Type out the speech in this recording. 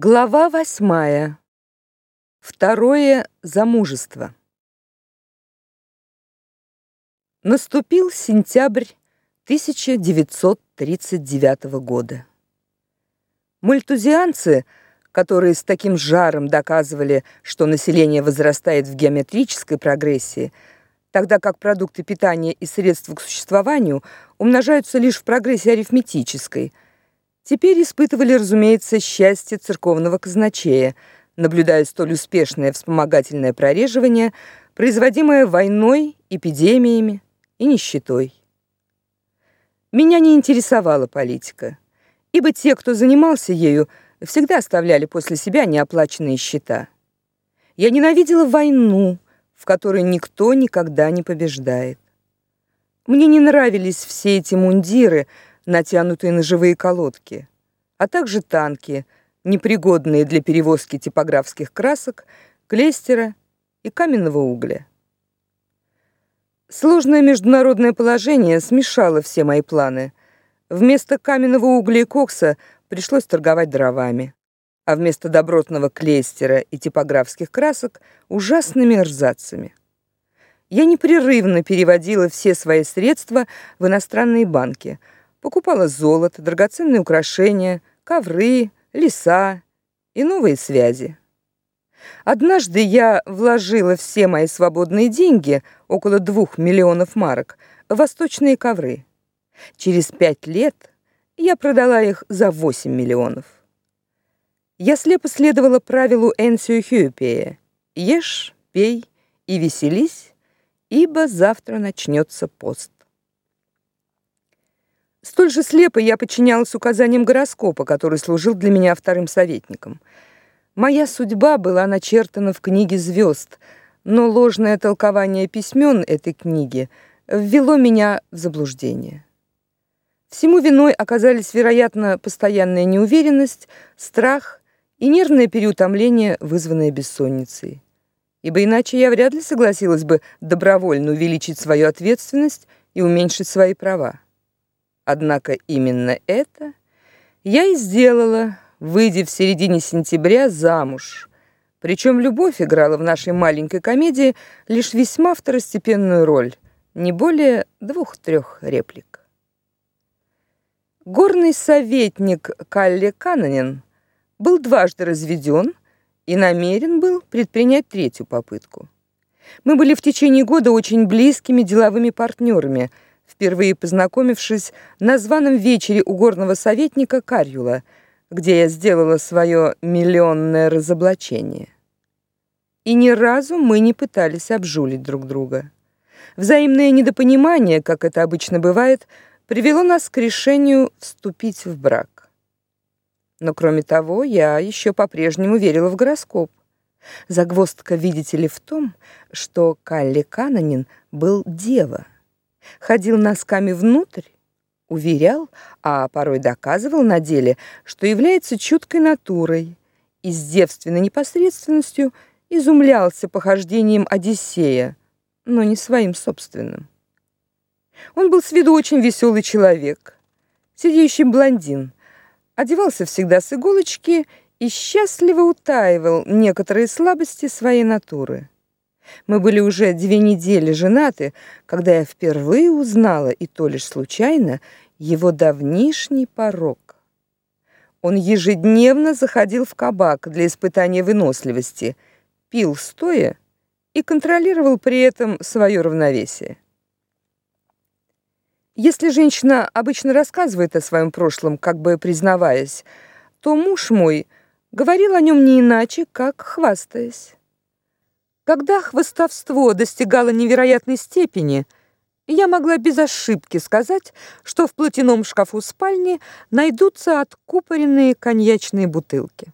Глава восьмая. Второе замужество. Наступил сентябрь 1939 года. Мальтузианцы, которые с таким жаром доказывали, что население возрастает в геометрической прогрессии, тогда как продукты питания и средства к существованию умножаются лишь в прогрессии арифметической – теперь испытывали, разумеется, счастье церковного казначея, наблюдая столь успешное вспомогательное прореживание, производимое войной, эпидемиями и нищетой. Меня не интересовала политика, ибо те, кто занимался ею, всегда оставляли после себя неоплаченные счета. Я ненавидела войну, в которой никто никогда не побеждает. Мне не нравились все эти мундиры, натянутые на живые колодки, а также танки, непригодные для перевозки типографских красок, клейстера и каменного угля. Сложное международное положение смешало все мои планы. Вместо каменного угля и кокса пришлось торговать дровами, а вместо добротного клейстера и типографских красок ужасными рзацами. Я непрерывно переводила все свои средства в иностранные банки – покупала золото, драгоценные украшения, ковры, леса и новые связи. Однажды я вложила все мои свободные деньги, около двух миллионов марок, в восточные ковры. Через пять лет я продала их за 8 миллионов. Я слепо следовала правилу Энсио Хьюпея: ешь, пей и веселись, ибо завтра начнется пост. Столь же слепо я подчинялась указаниям гороскопа, который служил для меня вторым советником. Моя судьба была начертана в книге звезд, но ложное толкование письмен этой книги ввело меня в заблуждение. Всему виной оказались, вероятно, постоянная неуверенность, страх и нервное переутомление, вызванное бессонницей. Ибо иначе я вряд ли согласилась бы добровольно увеличить свою ответственность и уменьшить свои права. Однако именно это я и сделала, выйдя в середине сентября замуж. Причем любовь играла в нашей маленькой комедии лишь весьма второстепенную роль, не более двух-трех реплик. Горный советник Калли Кананин был дважды разведен и намерен был предпринять третью попытку. Мы были в течение года очень близкими деловыми партнерами – впервые познакомившись на званом вечере у горного советника Карюла, где я сделала свое миллионное разоблачение. И ни разу мы не пытались обжулить друг друга. Взаимное недопонимание, как это обычно бывает, привело нас к решению вступить в брак. Но кроме того, я еще по-прежнему верила в гороскоп. Загвоздка, видите ли, в том, что Калли Кананин был дева ходил носками внутрь, уверял, а порой доказывал на деле, что является чуткой натурой и с девственной непосредственностью изумлялся похождением Одиссея, но не своим собственным. Он был с виду очень веселый человек, сидящий блондин, одевался всегда с иголочки и счастливо утаивал некоторые слабости своей натуры. Мы были уже две недели женаты, когда я впервые узнала, и то лишь случайно, его давнишний порок. Он ежедневно заходил в кабак для испытания выносливости, пил стоя и контролировал при этом свое равновесие. Если женщина обычно рассказывает о своем прошлом, как бы признаваясь, то муж мой говорил о нем не иначе, как хвастаясь. Когда хвастовство достигало невероятной степени, я могла без ошибки сказать, что в платяном шкафу спальни найдутся откупоренные коньячные бутылки.